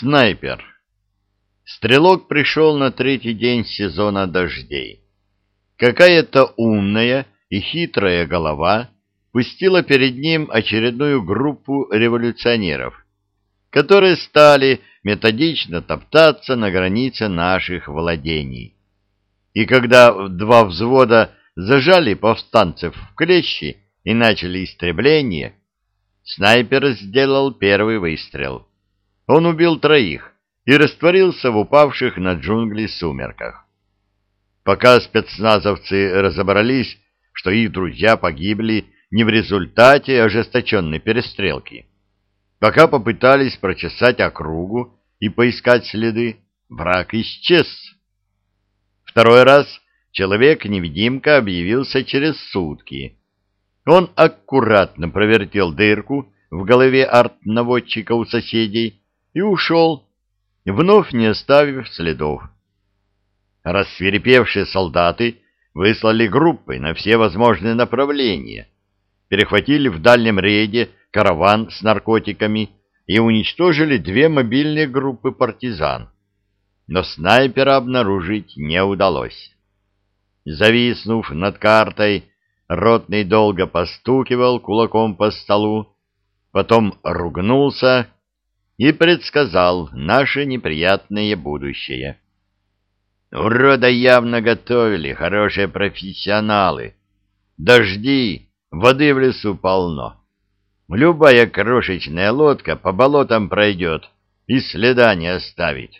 Снайпер. Стрелок пришел на третий день сезона дождей. Какая-то умная и хитрая голова пустила перед ним очередную группу революционеров, которые стали методично топтаться на границе наших владений. И когда два взвода зажали повстанцев в клещи и начали истребление, снайпер сделал первый выстрел. Он убил троих и растворился в упавших на джунгли сумерках. Пока спецназовцы разобрались, что их друзья погибли не в результате ожесточенной перестрелки, пока попытались прочесать округу и поискать следы, враг исчез. Второй раз человек-невидимка объявился через сутки. Он аккуратно провертел дырку в голове арт-наводчика у соседей и ушел, вновь не оставив следов. Рассверепевшие солдаты выслали группы на все возможные направления, перехватили в дальнем рейде караван с наркотиками и уничтожили две мобильные группы партизан. Но снайпера обнаружить не удалось. Зависнув над картой, Ротный долго постукивал кулаком по столу, потом ругнулся и предсказал наше неприятное будущее. Урода явно готовили, хорошие профессионалы. Дожди, воды в лесу полно. Любая крошечная лодка по болотам пройдет и следа не оставит.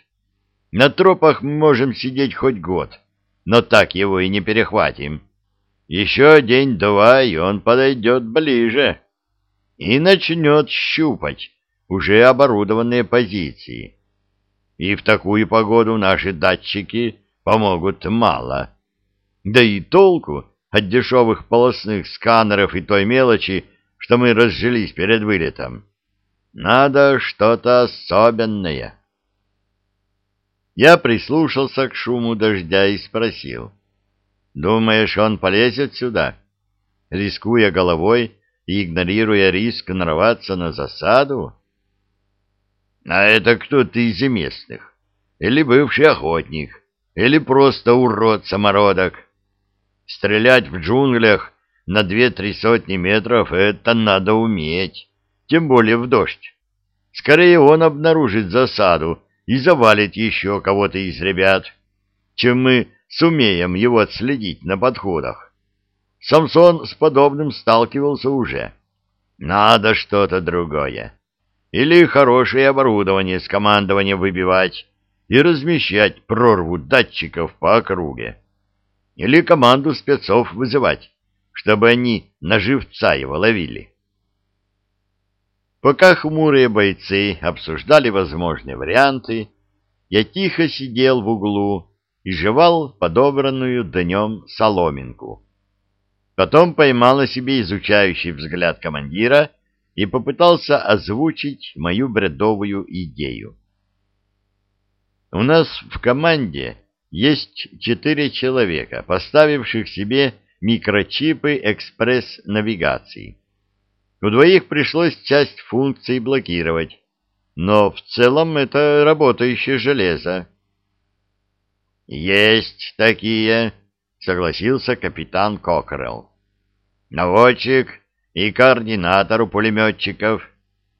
На тропах мы можем сидеть хоть год, но так его и не перехватим. Еще день-два, и он подойдет ближе и начнет щупать уже оборудованные позиции. И в такую погоду наши датчики помогут мало. Да и толку от дешевых полостных сканеров и той мелочи, что мы разжились перед вылетом. Надо что-то особенное. Я прислушался к шуму дождя и спросил. «Думаешь, он полезет сюда?» Рискуя головой и игнорируя риск нарваться на засаду? А это кто-то из местных, или бывший охотник, или просто урод-самородок. Стрелять в джунглях на две-три сотни метров — это надо уметь, тем более в дождь. Скорее он обнаружит засаду и завалит еще кого-то из ребят, чем мы сумеем его отследить на подходах. Самсон с подобным сталкивался уже. Надо что-то другое или хорошее оборудование с командованием выбивать и размещать прорву датчиков по округе, или команду спецов вызывать, чтобы они на живца его ловили. Пока хмурые бойцы обсуждали возможные варианты, я тихо сидел в углу и жевал подобранную днем соломинку. Потом поймал на себе изучающий взгляд командира и попытался озвучить мою бредовую идею. У нас в команде есть четыре человека, поставивших себе микрочипы экспресс-навигации. У двоих пришлось часть функций блокировать, но в целом это работающее железо. «Есть такие», — согласился капитан Кокрелл. «Наводчик и координатор у пулеметчиков.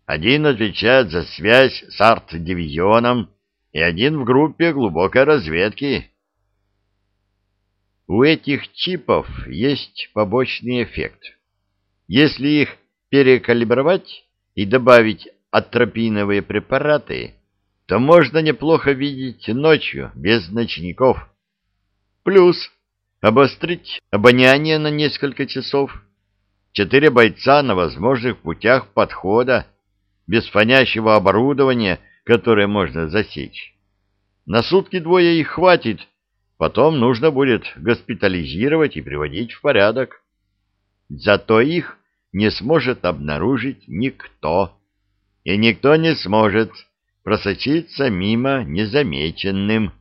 Один отвечает за связь с арт-дивизионом и один в группе глубокой разведки. У этих чипов есть побочный эффект. Если их перекалибровать и добавить атропиновые препараты, то можно неплохо видеть ночью без ночников. Плюс обострить обоняние на несколько часов – четыре бойца на возможных путях подхода, без фонящего оборудования, которое можно засечь. На сутки двое их хватит, потом нужно будет госпитализировать и приводить в порядок. Зато их не сможет обнаружить никто, и никто не сможет просочиться мимо незамеченным.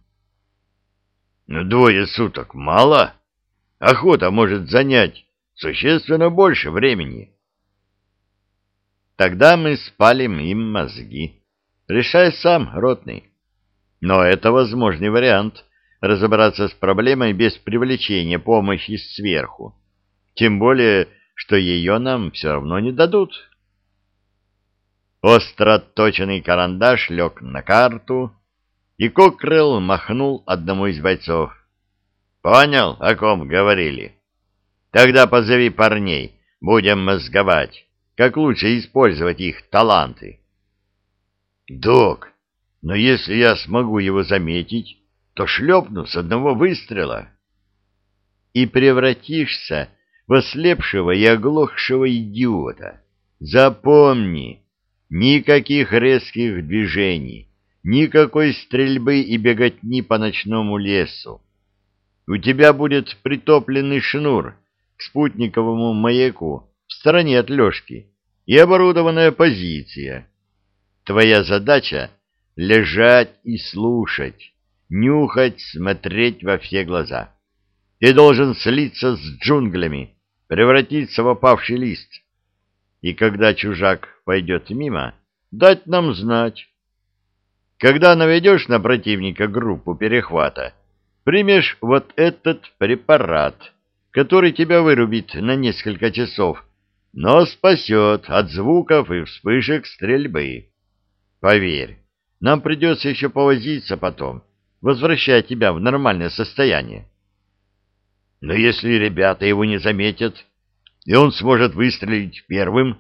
Но двое суток мало. Охота может занять существенно больше времени. Тогда мы спалим им мозги. решай сам, ротный. Но это возможный вариант — разобраться с проблемой без привлечения помощи сверху. Тем более, что ее нам все равно не дадут. Остро отточенный карандаш лег на карту, и Кокрелл махнул одному из бойцов. «Понял, о ком говорили? Тогда позови парней, будем мозговать, как лучше использовать их таланты». «Док, но если я смогу его заметить, то шлепну с одного выстрела». «И превратишься в ослепшего и оглохшего идиота. Запомни!» Никаких резких движений, никакой стрельбы и беготни по ночному лесу. У тебя будет притопленный шнур спутниковому маяку в стороне от Лешки и оборудованная позиция. Твоя задача — лежать и слушать, нюхать, смотреть во все глаза. Ты должен слиться с джунглями, превратиться в опавший лист и когда чужак пойдет мимо, дать нам знать. Когда наведешь на противника группу перехвата, примешь вот этот препарат, который тебя вырубит на несколько часов, но спасет от звуков и вспышек стрельбы. Поверь, нам придется еще повозиться потом, возвращая тебя в нормальное состояние. Но если ребята его не заметят, и он сможет выстрелить первым.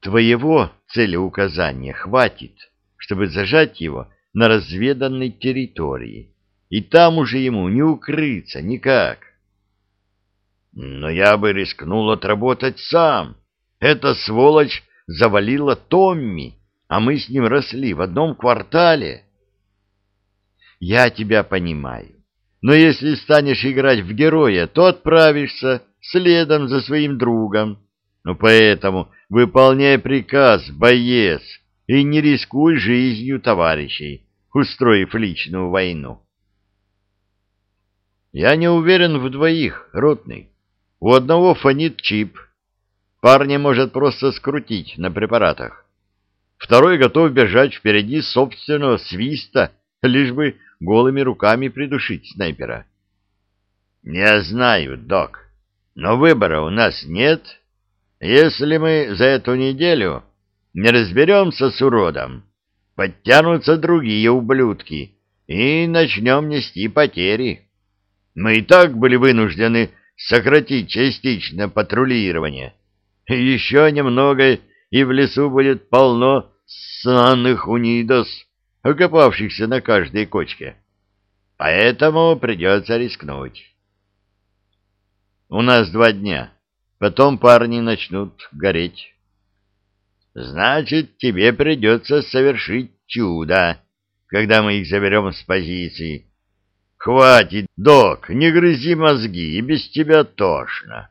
Твоего целеуказания хватит, чтобы зажать его на разведанной территории, и там уже ему не укрыться никак. Но я бы рискнул отработать сам. Эта сволочь завалила Томми, а мы с ним росли в одном квартале. Я тебя понимаю, но если станешь играть в героя, то отправишься следом за своим другом. Ну, поэтому выполняй приказ, боец, и не рискуй жизнью товарищей, устроив личную войну. Я не уверен в двоих, ротный. У одного фонит чип. Парня может просто скрутить на препаратах. Второй готов бежать впереди собственного свиста, лишь бы голыми руками придушить снайпера. — Не знаю, док, но выбора у нас нет. Если мы за эту неделю не разберемся с уродом, подтянутся другие ублюдки, и начнем нести потери. Мы и так были вынуждены сократить частично патрулирование. Еще немного, и в лесу будет полно санных унидос, окопавшихся на каждой кочке. Поэтому придется рискнуть. У нас два дня. Потом парни начнут гореть. Значит, тебе придется совершить чудо, когда мы их заберем с позиции. Хватит, док, не грызи мозги, и без тебя тошно.